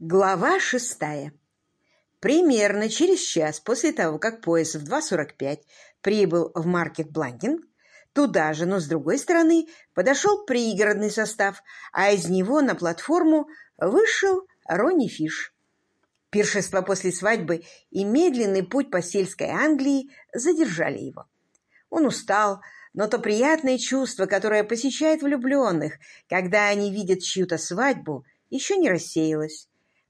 Глава шестая. Примерно через час после того, как поезд в 2.45 прибыл в Маркет Бландинг, туда же, но с другой стороны, подошел пригородный состав, а из него на платформу вышел Ронни Фиш. Пиршество после свадьбы и медленный путь по сельской Англии задержали его. Он устал, но то приятное чувство, которое посещает влюбленных, когда они видят чью-то свадьбу, еще не рассеялось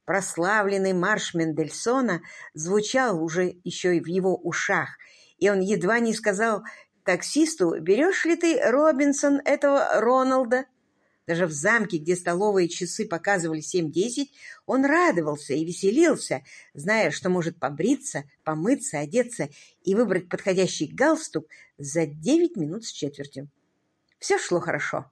Прославленный марш Мендельсона звучал уже еще и в его ушах, и он едва не сказал таксисту, «Берешь ли ты, Робинсон, этого Роналда?» Даже в замке, где столовые часы показывали 7-10, он радовался и веселился, зная, что может побриться, помыться, одеться и выбрать подходящий галстук за 9 минут с четвертью. Все шло хорошо.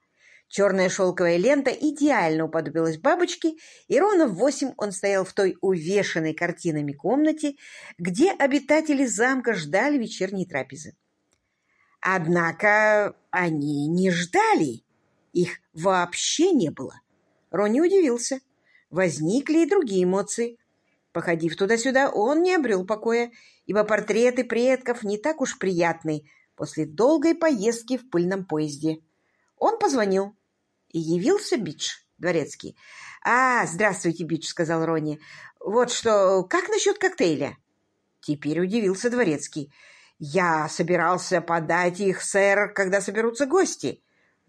Черная шелковая лента идеально уподобилась бабочке, и ровно в восемь он стоял в той увешанной картинами комнате, где обитатели замка ждали вечерней трапезы. Однако они не ждали. Их вообще не было. Ронни удивился. Возникли и другие эмоции. Походив туда-сюда, он не обрел покоя, ибо портреты предков не так уж приятны после долгой поездки в пыльном поезде. Он позвонил. И явился Бидж, дворецкий. «А, здравствуйте, Бидж», — сказал Ронни. «Вот что, как насчет коктейля?» Теперь удивился дворецкий. «Я собирался подать их, сэр, когда соберутся гости».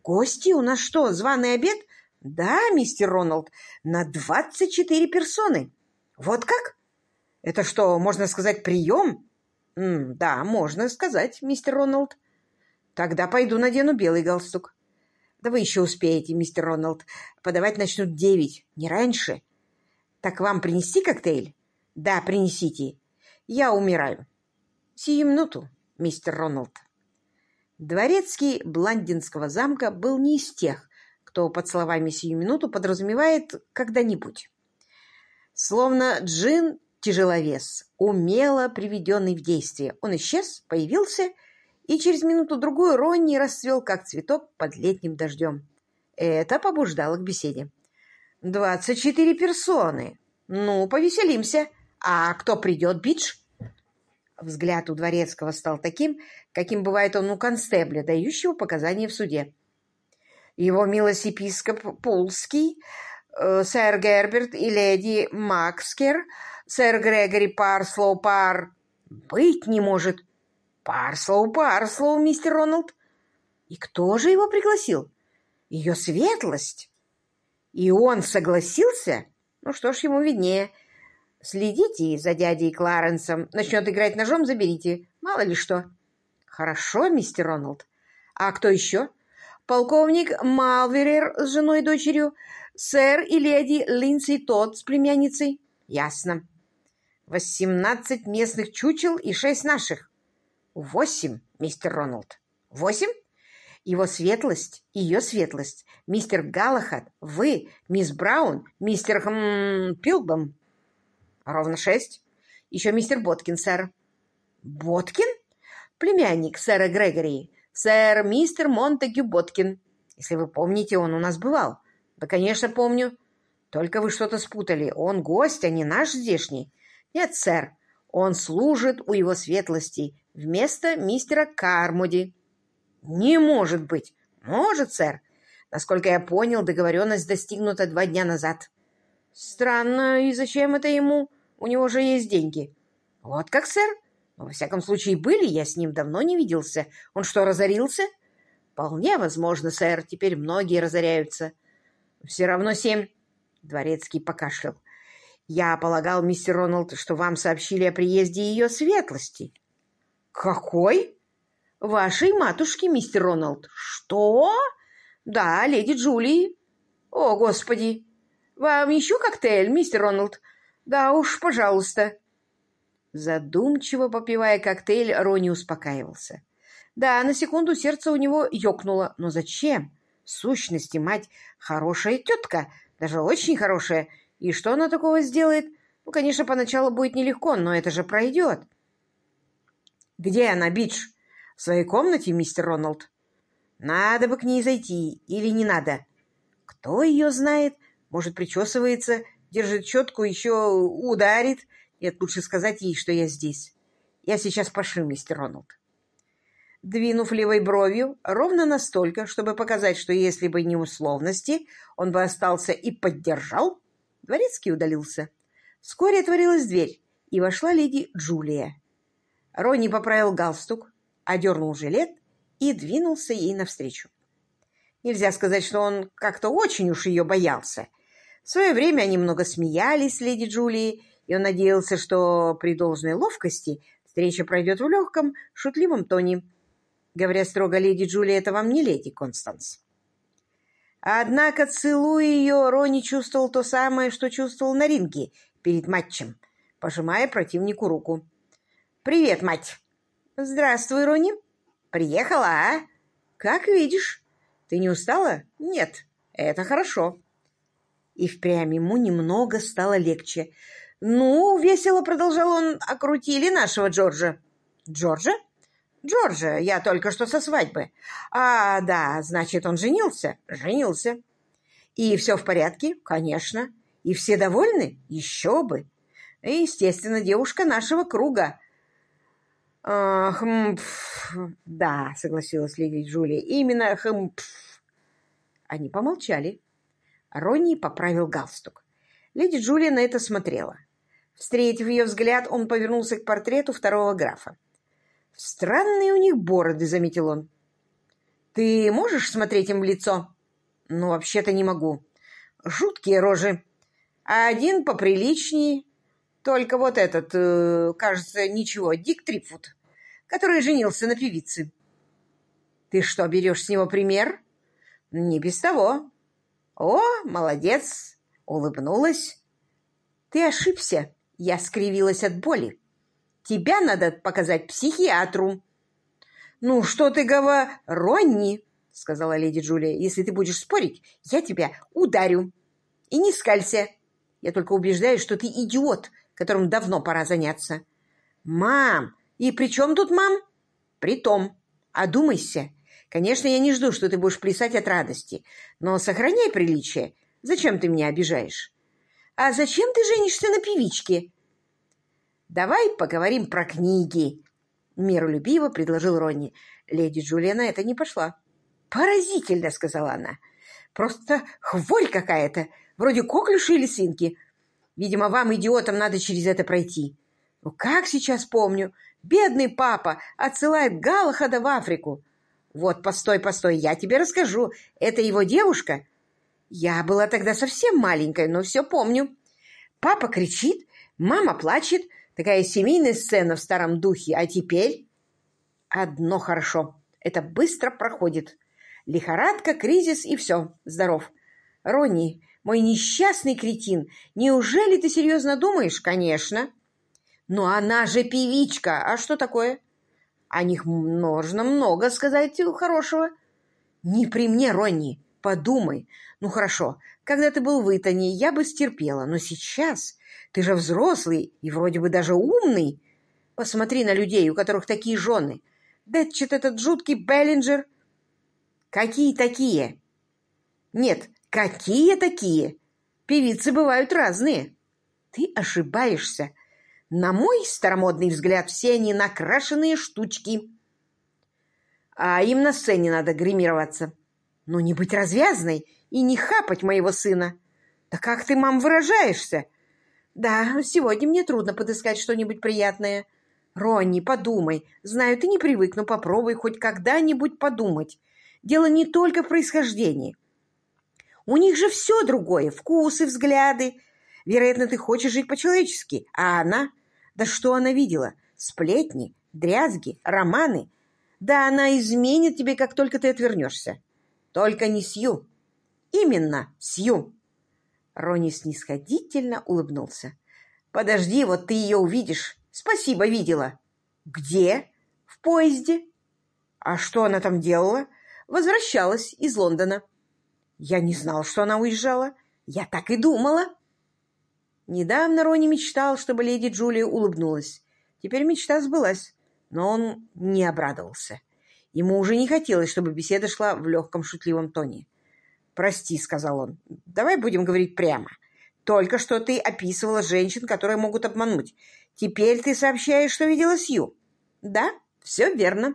«Гости? У нас что, званый обед?» «Да, мистер Роналд, на двадцать четыре персоны». «Вот как? Это что, можно сказать, прием?» «Да, можно сказать, мистер Роналд». «Тогда пойду надену белый галстук». Вы еще успеете, мистер Роналд. Подавать начнут девять, не раньше. Так вам принести коктейль? Да, принесите. Я умираю. Сию минуту, мистер Роналд. Дворецкий Бландинского замка был не из тех, кто под словами «сию минуту» подразумевает «когда-нибудь». Словно джин-тяжеловес, умело приведенный в действие, он исчез, появился и через минуту-другую Ронни расцвел, как цветок под летним дождем. Это побуждало к беседе. «Двадцать четыре персоны. Ну, повеселимся. А кто придет, Бидж?» Взгляд у Дворецкого стал таким, каким бывает он у констебля, дающего показания в суде. Его милость епископ Пулский, э, сэр Герберт и леди Макскер, сэр Грегори Парслоу Пар... «Быть не может!» Парслоу, Парслоу, мистер Роналд. И кто же его пригласил? Ее светлость. И он согласился? Ну что ж, ему виднее. Следите за дядей Кларенсом. Начнет играть ножом, заберите. Мало ли что. Хорошо, мистер Роналд. А кто еще? Полковник Малверер с женой и дочерью, сэр и леди Линдси Тодд с племянницей. Ясно. Восемнадцать местных чучел и шесть наших. Восемь, мистер Роналд. Восемь? Его светлость, ее светлость, мистер Галахад, вы, мисс Браун, мистер хм, Пилбом. Ровно шесть. Еще мистер Боткин, сэр. Боткин? Племянник сэра Грегори. Сэр мистер Монтегю Боткин. Если вы помните, он у нас бывал. Да, конечно, помню. Только вы что-то спутали. Он гость, а не наш здешний. Нет, сэр, он служит у его светлости вместо мистера Кармуди. Не может быть. Может, сэр. Насколько я понял, договоренность достигнута два дня назад. Странно, и зачем это ему? У него же есть деньги. Вот как, сэр? во всяком случае, были, я с ним давно не виделся. Он что, разорился? Вполне возможно, сэр. Теперь многие разоряются. Все равно семь. Дворецкий покашлял. Я полагал, мистер Роналд, что вам сообщили о приезде ее светлости. Какой? Вашей матушки, мистер Роналд. Что? Да, леди Джулии. О, господи. Вам еще коктейль, мистер Роналд? Да уж, пожалуйста. Задумчиво попивая коктейль, Рони успокаивался. Да, на секунду сердце у него ёкнуло. Но зачем? В сущности, мать хорошая тетка, даже очень хорошая, и что она такого сделает? Ну, конечно, поначалу будет нелегко, но это же пройдет. Где она, Бидж? В своей комнате, мистер Роналд? Надо бы к ней зайти или не надо? Кто ее знает? Может, причесывается, держит четку, еще ударит. Нет, лучше сказать ей, что я здесь. Я сейчас пошлю, мистер Роналд. Двинув левой бровью ровно настолько, чтобы показать, что если бы не условности, он бы остался и поддержал, дворецкий удалился. Вскоре отворилась дверь, и вошла леди Джулия. Ронни поправил галстук, одернул жилет и двинулся ей навстречу. Нельзя сказать, что он как-то очень уж ее боялся. В свое время они много смеялись с леди Джулией, и он надеялся, что при должной ловкости встреча пройдет в легком, шутливом тоне. Говоря строго, леди Джулия — это вам не леди Констанс. Однако, целуя ее, Ронни чувствовал то самое, что чувствовал на ринге перед матчем, пожимая противнику руку. «Привет, мать!» «Здравствуй, Ронни!» «Приехала, а?» «Как видишь!» «Ты не устала?» «Нет, это хорошо!» И впрямь ему немного стало легче. «Ну, весело», — продолжал он, — «окрутили нашего Джорджа». «Джорджа?» «Джорджа, я только что со свадьбы». «А, да, значит, он женился?» «Женился». «И все в порядке?» «Конечно». «И все довольны?» «Еще бы». И, естественно, девушка нашего круга. А, да, согласилась леди Джулия. Именно хм. Они помолчали. Ронни поправил галстук. Леди Джулия на это смотрела. Встретив ее взгляд, он повернулся к портрету второго графа. «Странные у них бороды», — заметил он. «Ты можешь смотреть им в лицо?» «Ну, вообще-то не могу. Жуткие рожи. А один поприличнее, только вот этот, э, кажется, ничего, Дик Трипфуд, который женился на певице. Ты что, берешь с него пример? Не без того. О, молодец, улыбнулась. Ты ошибся, я скривилась от боли. Тебя надо показать психиатру. Ну, что ты, Гава, Ронни, сказала леди Джулия, если ты будешь спорить, я тебя ударю. И не скалься. Я только убеждаюсь, что ты идиот, которым давно пора заняться. «Мам! И при чем тут мам?» «Притом. Одумайся. Конечно, я не жду, что ты будешь плясать от радости, но сохраняй приличие. Зачем ты меня обижаешь?» «А зачем ты женишься на певичке?» «Давай поговорим про книги», — миролюбиво предложил Ронни. Леди Джулия на это не пошла. «Поразительно», — сказала она. «Просто хворь какая-то, вроде коклюши или свинки. Видимо, вам, идиотам, надо через это пройти. Ну, как сейчас помню, бедный папа отсылает Галахада в Африку. Вот, постой, постой, я тебе расскажу. Это его девушка? Я была тогда совсем маленькая, но все помню. Папа кричит, мама плачет. Такая семейная сцена в старом духе. А теперь... Одно хорошо. Это быстро проходит. Лихорадка, кризис и все. Здоров. Ронни, мой несчастный кретин, неужели ты серьезно думаешь? Конечно. Но она же певичка. А что такое? О них нужно много сказать хорошего. Не при мне, Ронни. Подумай. Ну, хорошо, когда ты был в Итане, я бы стерпела. Но сейчас ты же взрослый и вроде бы даже умный. Посмотри на людей, у которых такие жены. Дэтчет этот жуткий Беллинджер. Какие такие? Нет, Какие такие? Певицы бывают разные. Ты ошибаешься. На мой старомодный взгляд, все они накрашенные штучки. А им на сцене надо гримироваться. Но не быть развязной и не хапать моего сына. Да как ты, мам, выражаешься? Да, сегодня мне трудно подыскать что-нибудь приятное. Ронни, подумай. Знаю, ты не привык, но попробуй хоть когда-нибудь подумать. Дело не только в происхождении. У них же все другое, вкусы, взгляды. Вероятно, ты хочешь жить по-человечески, а она... Да что она видела? Сплетни, дрязги, романы. Да она изменит тебе, как только ты отвернешься. Только не Сью. Именно Сью. Рони снисходительно улыбнулся. Подожди, вот ты ее увидишь. Спасибо, видела. Где? В поезде. А что она там делала? Возвращалась из Лондона. Я не знал, что она уезжала. Я так и думала. Недавно Рони мечтал, чтобы леди Джулия улыбнулась. Теперь мечта сбылась, но он не обрадовался. Ему уже не хотелось, чтобы беседа шла в легком шутливом тоне. «Прости», — сказал он, — «давай будем говорить прямо. Только что ты описывала женщин, которые могут обмануть. Теперь ты сообщаешь, что видела Сью. Да, все верно.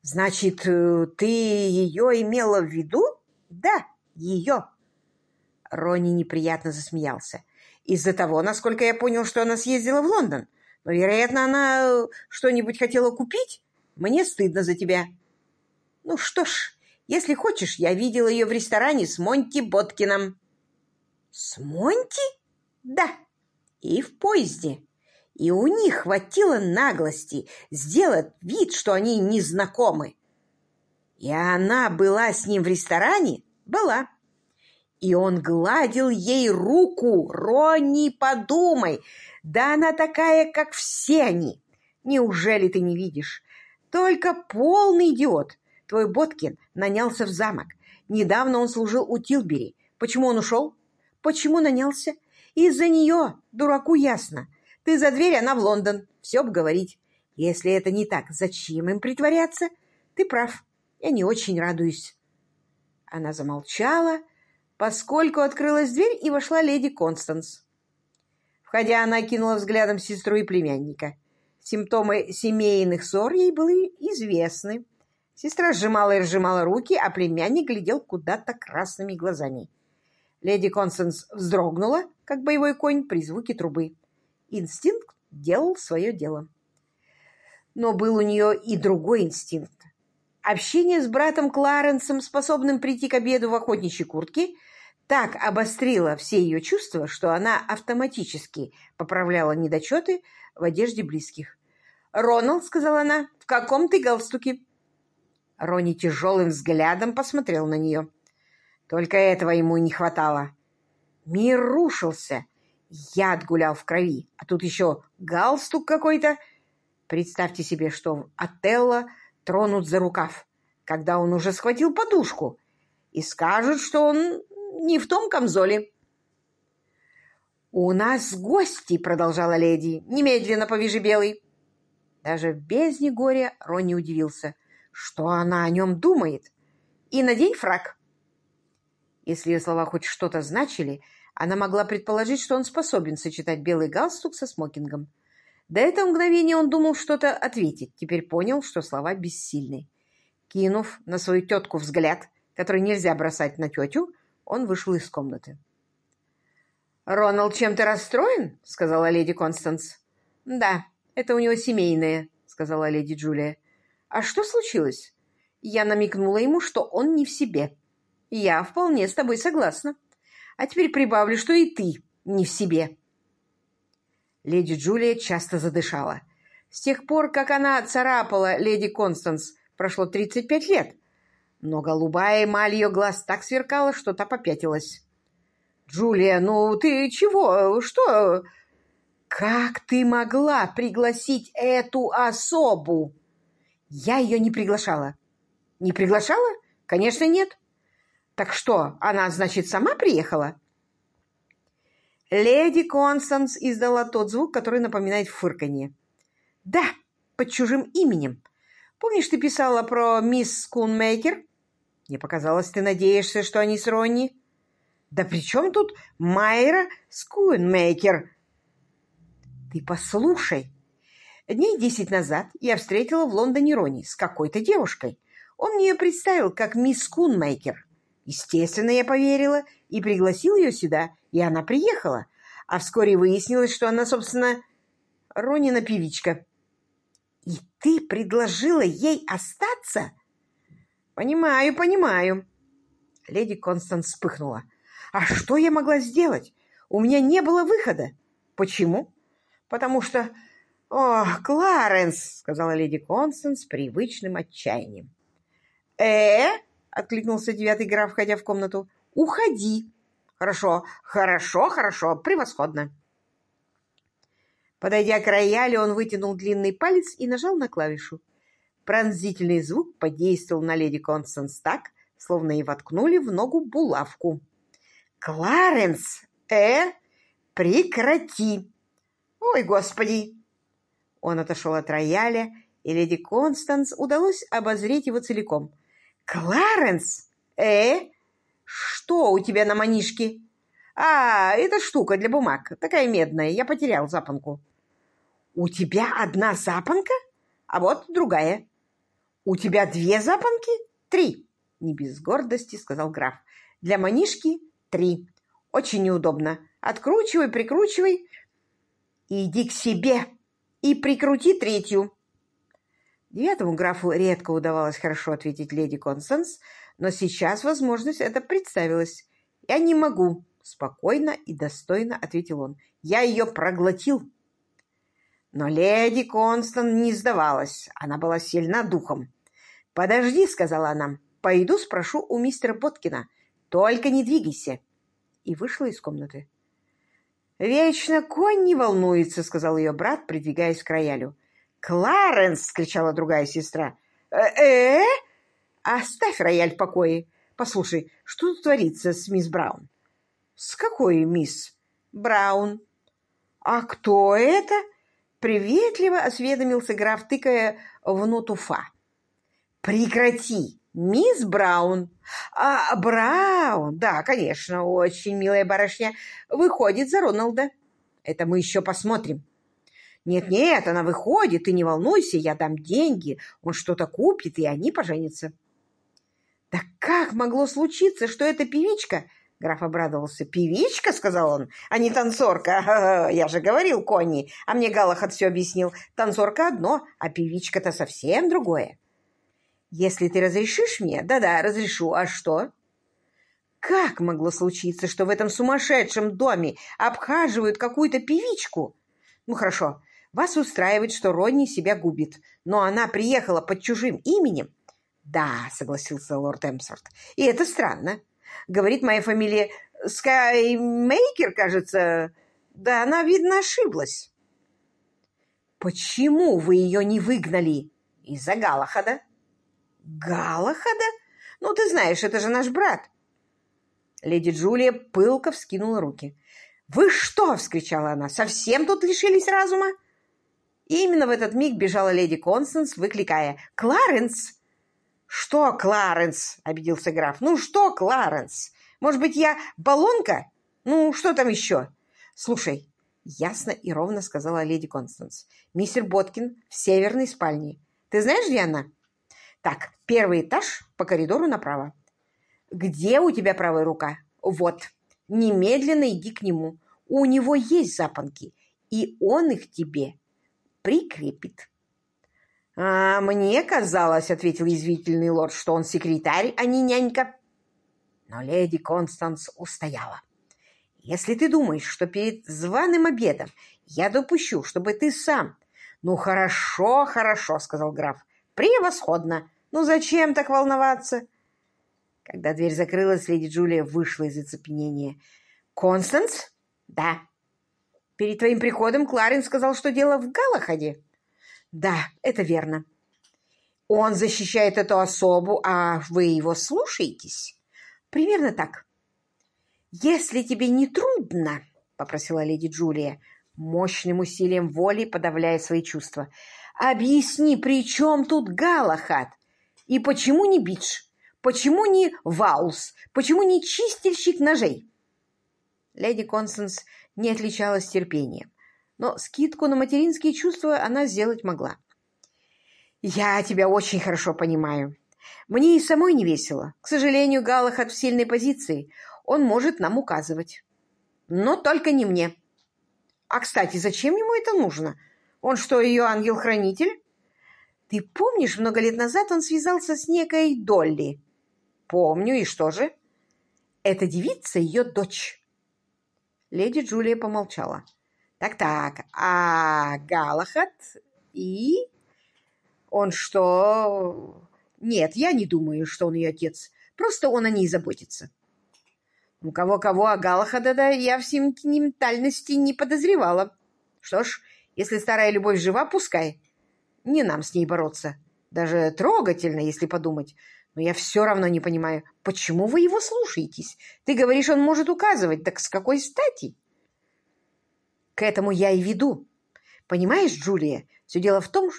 Значит, э, ты ее имела в виду? Да, ее. Ронни неприятно засмеялся. Из-за того, насколько я понял, что она съездила в Лондон. Но, вероятно, она э, что-нибудь хотела купить. Мне стыдно за тебя. Ну что ж, если хочешь, я видела ее в ресторане с Монти Боткиным. С Монти? Да. И в поезде. И у них хватило наглости сделать вид, что они не знакомы. И она была с ним в ресторане? Была. И он гладил ей руку. Ронни, подумай, да она такая, как все они. Неужели ты не видишь? Только полный идиот. Твой Боткин нанялся в замок. Недавно он служил у Тилбери. Почему он ушел? Почему нанялся? Из-за нее, дураку ясно. Ты за дверь, она в Лондон. Все обговорить. Если это не так, зачем им притворяться? Ты прав. Я не очень радуюсь. Она замолчала, поскольку открылась дверь и вошла леди Констанс. Входя, она кинула взглядом сестру и племянника. Симптомы семейных ссор ей были известны. Сестра сжимала и разжимала руки, а племянник глядел куда-то красными глазами. Леди Констанс вздрогнула, как боевой конь при звуке трубы. Инстинкт делал свое дело. Но был у нее и другой инстинкт. Общение с братом Кларенсом, способным прийти к обеду в охотничьей куртке, так обострило все ее чувства, что она автоматически поправляла недочеты в одежде близких. «Роналд», — сказала она, — «в каком ты галстуке?» Рони тяжелым взглядом посмотрел на нее. Только этого ему не хватало. Мир рушился. Яд гулял в крови, а тут еще галстук какой-то. Представьте себе, что Отелло тронут за рукав, когда он уже схватил подушку, и скажут, что он не в том камзоле. «У нас гости!» — продолжала леди. «Немедленно повяжи белый!» Даже в бездне горя Ронни удивился, что она о нем думает. «И надень фраг!» Если ее слова хоть что-то значили, она могла предположить, что он способен сочетать белый галстук со смокингом. До этого мгновения он думал что-то ответить, теперь понял, что слова бессильны. Кинув на свою тетку взгляд, который нельзя бросать на тетю, он вышел из комнаты. «Роналд чем-то расстроен?» — сказала леди Констанс. «Да, это у него семейное», — сказала леди Джулия. «А что случилось?» Я намекнула ему, что он не в себе. Я вполне с тобой согласна. А теперь прибавлю, что и ты не в себе. Леди Джулия часто задышала. С тех пор, как она царапала леди Констанс, прошло 35 лет. Но голубая эмаль ее глаз так сверкала, что та попятилась. «Джулия, ну ты чего? Что? Как ты могла пригласить эту особу?» «Я ее не приглашала». «Не приглашала? Конечно, нет. Так что, она, значит, сама приехала? Леди Констанс издала тот звук, который напоминает фырканье. Да, под чужим именем. Помнишь, ты писала про мисс Скунмейкер? Мне показалось, ты надеешься, что они с Ронни. Да при чем тут Майра Скунмейкер? Ты послушай. Дней десять назад я встретила в Лондоне Ронни с какой-то девушкой. Он мне ее представил как мисс Скунмейкер. Естественно, я поверила и пригласил ее сюда, и она приехала. А вскоре выяснилось, что она, собственно, Ронина певичка. И ты предложила ей остаться? Понимаю, понимаю. Леди Констанс вспыхнула. А что я могла сделать? У меня не было выхода. Почему? Потому что... «О, Кларенс!» — сказала леди Констанс с привычным отчаянием. «Э?» — откликнулся девятый граф, входя в комнату. «Уходи!» «Хорошо, хорошо, хорошо, превосходно!» Подойдя к роялю, он вытянул длинный палец и нажал на клавишу. Пронзительный звук подействовал на леди Констанс так, словно ей воткнули в ногу булавку. «Кларенс! Э? Прекрати!» «Ой, господи!» Он отошел от рояля, и леди Констанс удалось обозреть его целиком — «Кларенс? Э? Что у тебя на манишке? А, это штука для бумаг. Такая медная. Я потерял запонку. У тебя одна запонка? А вот другая. У тебя две запонки? Три. Не без гордости, сказал граф. Для манишки три. Очень неудобно. Откручивай, прикручивай. Иди к себе и прикрути третью. Девятому графу редко удавалось хорошо ответить леди Констанс, но сейчас возможность эта представилась. «Я не могу», — спокойно и достойно ответил он. «Я ее проглотил». Но леди Констанс не сдавалась. Она была сильна духом. «Подожди», — сказала она. «Пойду спрошу у мистера Боткина. Только не двигайся». И вышла из комнаты. «Вечно конь не волнуется», — сказал ее брат, придвигаясь к роялю. «Кларенс!» — кричала другая сестра. «Э-э? Оставь рояль в покое. Послушай, что тут творится с мисс Браун?» «С какой мисс?» «Браун». «А кто это?» Приветливо осведомился граф, тыкая в ноту фа. «Прекрати! Мисс Браун!» «А, Браун! Да, конечно, очень милая барышня. Выходит за Роналда. Это мы еще посмотрим. Нет-нет, она выходит, ты не волнуйся, я дам деньги, он что-то купит, и они поженятся. Да как могло случиться, что эта певичка... Граф обрадовался. «Певичка?» — сказал он, — «а не танцорка. Я же говорил Конни, а мне Галахат все объяснил. Танцорка одно, а певичка-то совсем другое». «Если ты разрешишь мне?» «Да-да, разрешу. А что?» «Как могло случиться, что в этом сумасшедшем доме обхаживают какую-то певичку?» «Ну, хорошо, вас устраивает, что Ронни себя губит, но она приехала под чужим именем. Да, согласился лорд Эмсворт. И это странно. Говорит, моя фамилия Скаймейкер, кажется. Да она, видно, ошиблась. Почему вы ее не выгнали? Из-за Галахада. Галахада? Ну, ты знаешь, это же наш брат. Леди Джулия пылко вскинула руки. «Вы что?» — вскричала она. «Совсем тут лишились разума?» И именно в этот миг бежала леди Констанс, выкликая «Кларенс!» «Что, Кларенс?» — обиделся граф. «Ну что, Кларенс? Может быть, я баллонка? Ну, что там еще?» «Слушай», — ясно и ровно сказала леди Констанс, «мистер Боткин в северной спальне. Ты знаешь, где она?» «Так, первый этаж по коридору направо». «Где у тебя правая рука?» «Вот. Немедленно иди к нему. У него есть запонки, и он их тебе прикрепит. «А мне казалось, — ответил язвительный лорд, — что он секретарь, а не нянька». Но леди Констанс устояла. «Если ты думаешь, что перед званым обедом я допущу, чтобы ты сам...» «Ну, хорошо, хорошо, — сказал граф. Превосходно. Ну, зачем так волноваться?» Когда дверь закрылась, леди Джулия вышла из оцепенения. «Констанс?» «Да». Перед твоим приходом Кларин сказал, что дело в Галахаде. Да, это верно. Он защищает эту особу, а вы его слушаетесь? Примерно так. Если тебе не трудно, попросила леди Джулия, мощным усилием воли подавляя свои чувства, объясни, при чем тут Галахад? И почему не Бидж? Почему не Ваус? Почему не чистильщик ножей? Леди Констанс не отличалась терпением, но скидку на материнские чувства она сделать могла. «Я тебя очень хорошо понимаю. Мне и самой не весело. К сожалению, Галахат в сильной позиции. Он может нам указывать. Но только не мне. А, кстати, зачем ему это нужно? Он что, ее ангел-хранитель? Ты помнишь, много лет назад он связался с некой Долли? Помню, и что же? Эта девица ее дочь. Леди Джулия помолчала. «Так-так, а Галахат и...» «Он что...» «Нет, я не думаю, что он ее отец. Просто он о ней заботится». «Ну, кого-кого, а Галахада да я в сентиментальности не подозревала. Что ж, если старая любовь жива, пускай. Не нам с ней бороться. Даже трогательно, если подумать. Но я все равно не понимаю, почему вы его слушаетесь? Ты говоришь, он может указывать. Так с какой стати? К этому я и веду. Понимаешь, Джулия, все дело в том,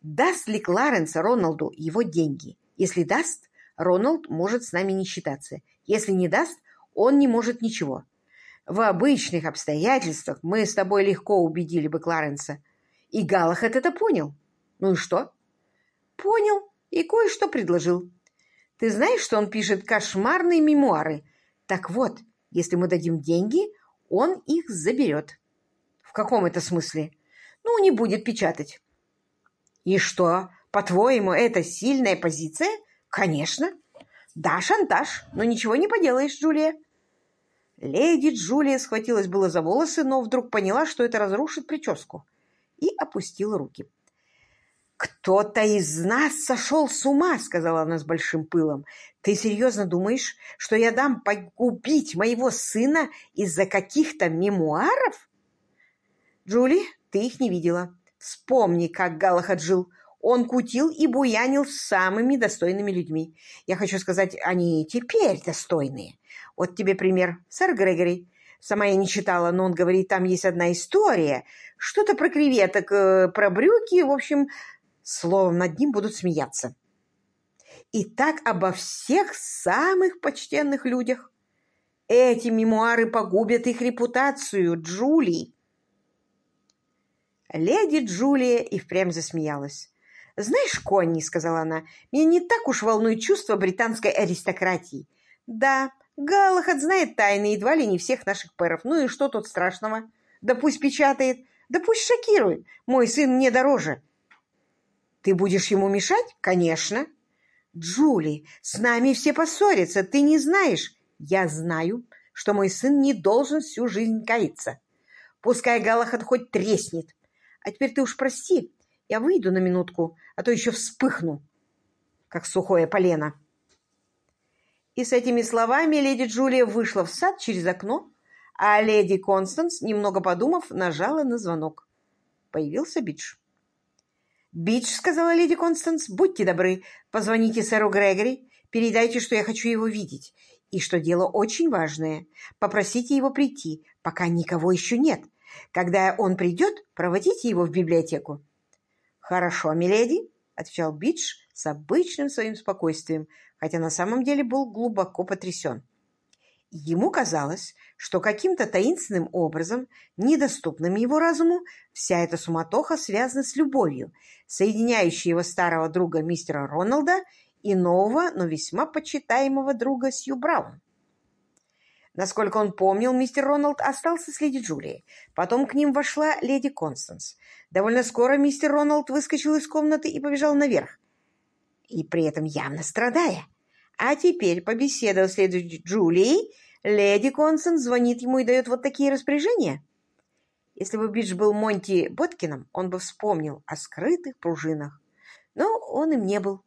даст ли Кларенс Роналду его деньги. Если даст, Роналд может с нами не считаться. Если не даст, он не может ничего. В обычных обстоятельствах мы с тобой легко убедили бы Кларенса. И Галахет это понял. Ну и что? Понял и кое-что предложил. Ты знаешь, что он пишет кошмарные мемуары? Так вот, если мы дадим деньги, он их заберет. В каком это смысле? Ну, не будет печатать. И что, по-твоему, это сильная позиция? Конечно. Да, шантаж, но ничего не поделаешь, Джулия. Леди Джулия схватилась было за волосы, но вдруг поняла, что это разрушит прическу, и опустила руки. «Кто-то из нас сошел с ума», — сказала она с большим пылом. «Ты серьезно думаешь, что я дам погубить моего сына из-за каких-то мемуаров?» «Джули, ты их не видела. Вспомни, как Галахад жил. Он кутил и буянил с самыми достойными людьми. Я хочу сказать, они теперь достойные. Вот тебе пример. Сэр Грегори. Сама я не читала, но он говорит, там есть одна история. Что-то про креветок, э, про брюки. В общем, словом, над ним будут смеяться. И так обо всех самых почтенных людях. Эти мемуары погубят их репутацию, Джули. Леди Джулия и впрямь засмеялась. «Знаешь, Конни, — сказала она, — меня не так уж волнует чувство британской аристократии. Да, Галахад знает тайны едва ли не всех наших пэров. Ну и что тут страшного? Да пусть печатает, да пусть шокирует. Мой сын мне дороже. Ты будешь ему мешать? Конечно. Джули, с нами все поссорятся, ты не знаешь. Я знаю, что мой сын не должен всю жизнь каяться. Пускай Галахад хоть треснет. А теперь ты уж прости, я выйду на минутку, а то еще вспыхну, как сухое полено. И с этими словами леди Джулия вышла в сад через окно, а леди Констанс, немного подумав, нажала на звонок. Появился Бидж. «Бидж», — сказала леди Констанс, — «будьте добры, позвоните сэру Грегори, передайте, что я хочу его видеть, и что дело очень важное. Попросите его прийти, пока никого еще нет. Когда он придет, проводите его в библиотеку. «Хорошо, миледи», — отвечал Бидж с обычным своим спокойствием, хотя на самом деле был глубоко потрясен. Ему казалось, что каким-то таинственным образом, недоступным его разуму, вся эта суматоха связана с любовью, соединяющей его старого друга мистера Роналда и нового, но весьма почитаемого друга Сью Браун. Насколько он помнил, мистер Роналд остался с леди Джулией. Потом к ним вошла леди Констанс. Довольно скоро мистер Роналд выскочил из комнаты и побежал наверх. И при этом явно страдая. А теперь, побеседовав с леди Джулией, леди Констанс звонит ему и дает вот такие распоряжения. Если бы Бидж был Монти Боткином, он бы вспомнил о скрытых пружинах. Но он им не был.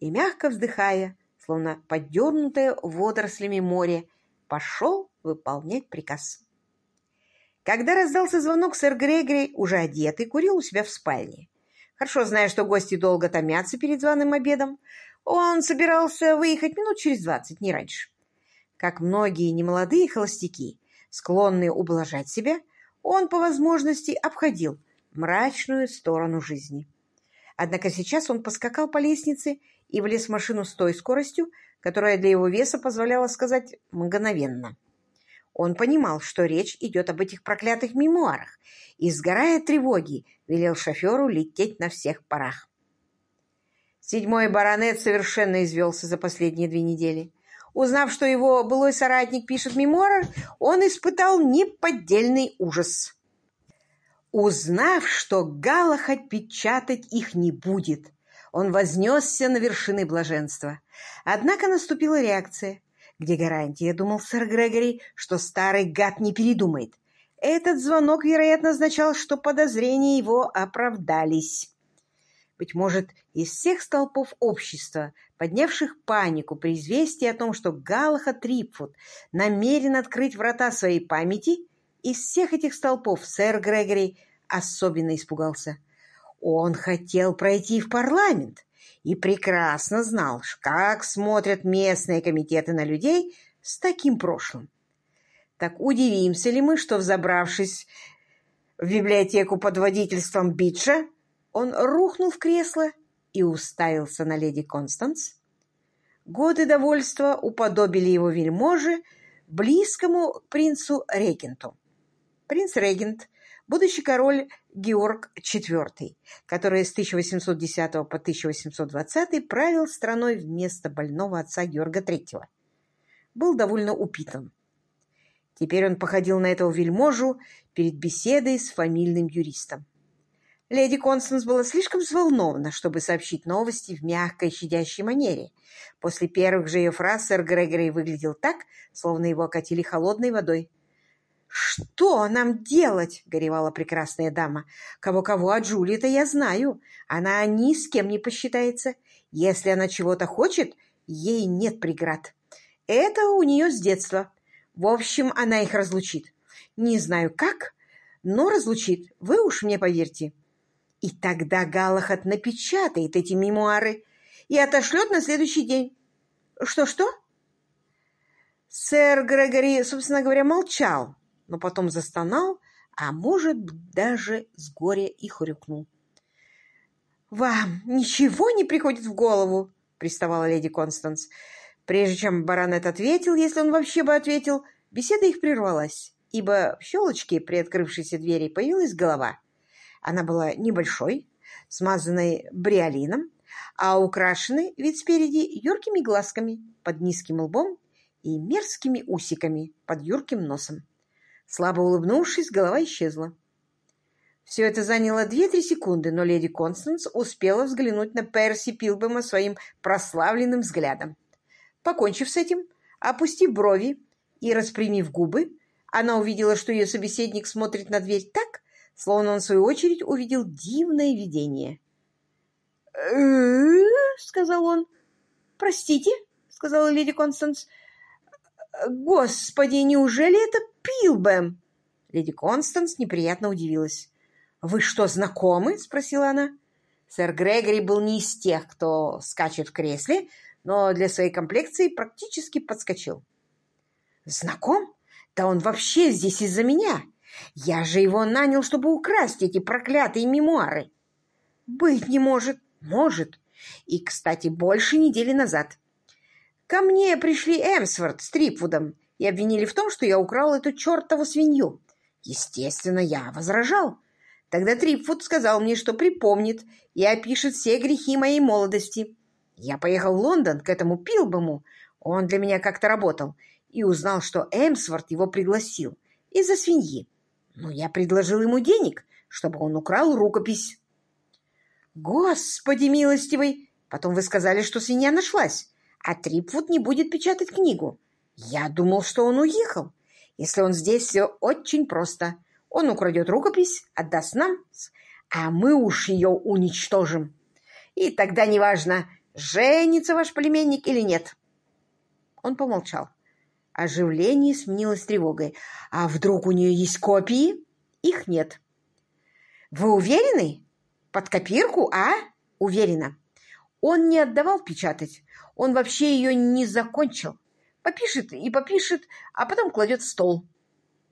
И мягко вздыхая, словно поддернутое водорослями море, пошел выполнять приказ. Когда раздался звонок, сэр Грегори, уже одетый, курил у себя в спальне. Хорошо зная, что гости долго томятся перед званым обедом, он собирался выехать минут через двадцать, не раньше. Как многие немолодые холостяки, склонные ублажать себя, он по возможности обходил мрачную сторону жизни. Однако сейчас он поскакал по лестнице и влез в машину с той скоростью, которая для его веса позволяла сказать мгновенно. Он понимал, что речь идет об этих проклятых мемуарах, и, сгорая тревоги, велел шоферу лететь на всех парах. Седьмой баронет совершенно извелся за последние две недели. Узнав, что его былой соратник пишет мемуары, он испытал неподдельный ужас. Узнав, что Галахад печатать их не будет, он вознесся на вершины блаженства. Однако наступила реакция. Где гарантия, думал сэр Грегори, что старый гад не передумает. Этот звонок, вероятно, означал, что подозрения его оправдались. Быть может, из всех столпов общества, поднявших панику при известии о том, что Галаха Трипфуд намерен открыть врата своей памяти, из всех этих столпов сэр Грегори особенно испугался. Он хотел пройти в парламент и прекрасно знал, как смотрят местные комитеты на людей с таким прошлым. Так удивимся ли мы, что, взобравшись в библиотеку под водительством Битша, он рухнул в кресло и уставился на леди Констанс? Годы довольства уподобили его вельможи, близкому принцу-регенту. Принц-регент будущий король Георг IV, который с 1810 по 1820 правил страной вместо больного отца Георга III. Был довольно упитан. Теперь он походил на этого вельможу перед беседой с фамильным юристом. Леди Констанс была слишком взволнована, чтобы сообщить новости в мягкой, щадящей манере. После первых же ее фраз сэр Грегори выглядел так, словно его окатили холодной водой. «Что нам делать?» — горевала прекрасная дама. «Кого-кого, а Джули-то я знаю. Она ни с кем не посчитается. Если она чего-то хочет, ей нет преград. Это у нее с детства. В общем, она их разлучит. Не знаю как, но разлучит. Вы уж мне поверьте. И тогда Галахат напечатает эти мемуары и отошлет на следующий день. Что-что?» Сэр Грегори, собственно говоря, молчал, но потом застонал, а может, даже с горя и хрюкнул. «Вам ничего не приходит в голову?» — приставала леди Констанс. Прежде чем баронет ответил, если он вообще бы ответил, беседа их прервалась, ибо в щелочке при открывшейся двери появилась голова. Она была небольшой, смазанной бриолином, а украшенной вид спереди юркими глазками под низким лбом и мерзкими усиками под юрким носом. Слабо улыбнувшись, голова исчезла. Все это заняло две-три секунды, но леди Констанс успела взглянуть на Перси Пилбема своим прославленным взглядом. Покончив с этим, опустив брови и распрямив губы, она увидела, что ее собеседник смотрит на дверь так, словно он, в свою очередь, увидел дивное видение. сказал он. «Простите», — сказала леди Констанс. «Господи, неужели это Пилбэм?» Леди Констанс неприятно удивилась. «Вы что, знакомы?» — спросила она. Сэр Грегори был не из тех, кто скачет в кресле, но для своей комплекции практически подскочил. «Знаком? Да он вообще здесь из-за меня. Я же его нанял, чтобы украсть эти проклятые мемуары». «Быть не может». «Может. И, кстати, больше недели назад. Ко мне пришли Эмсворт с Трипвудом и обвинили в том, что я украл эту чертову свинью. Естественно, я возражал. Тогда Трипвуд сказал мне, что припомнит и опишет все грехи моей молодости. Я поехал в Лондон к этому Пилбому, он для меня как-то работал, и узнал, что Эмсворт его пригласил из-за свиньи. Но я предложил ему денег, чтобы он украл рукопись. Господи милостивый! Потом вы сказали, что свинья нашлась а Трипвуд не будет печатать книгу. Я думал, что он уехал. Если он здесь, все очень просто. Он украдет рукопись, отдаст нам, а мы уж ее уничтожим. И тогда неважно, женится ваш племенник или нет. Он помолчал. Оживление сменилось тревогой. А вдруг у нее есть копии? Их нет. Вы уверены? Под копирку, а? Уверена. Он не отдавал печатать. Он вообще ее не закончил. Попишет и попишет, а потом кладет в стол.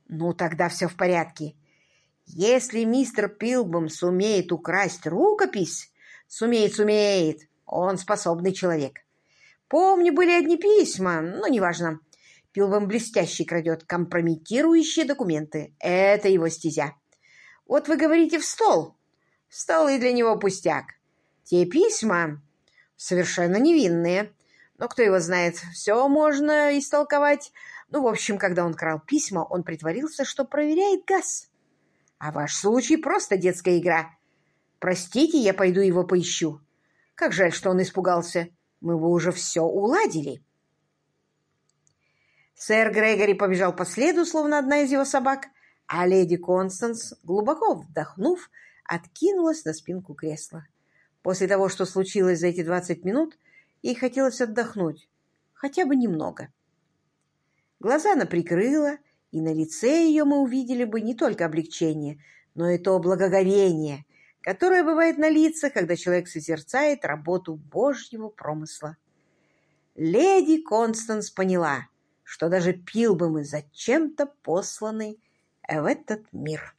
Ну, тогда все в порядке. Если мистер Пилбом сумеет украсть рукопись, сумеет, сумеет, он способный человек. Помню, были одни письма, но неважно. Пилбом блестящий крадет компрометирующие документы. Это его стезя. Вот вы говорите «в стол». Стол и для него пустяк. Те письма совершенно невинные. Но кто его знает, все можно истолковать. Ну, в общем, когда он крал письма, он притворился, что проверяет газ. А ваш случай просто детская игра. Простите, я пойду его поищу. Как жаль, что он испугался. Мы бы уже все уладили. Сэр Грегори побежал по следу, словно одна из его собак, а леди Констанс, глубоко вдохнув, откинулась на спинку кресла. После того, что случилось за эти двадцать минут, Ей хотелось отдохнуть, хотя бы немного. Глаза она прикрыла, и на лице ее мы увидели бы не только облегчение, но и то благоговение, которое бывает на лицах, когда человек созерцает работу Божьего промысла. Леди Констанс поняла, что даже пил бы мы зачем-то посланы в этот мир.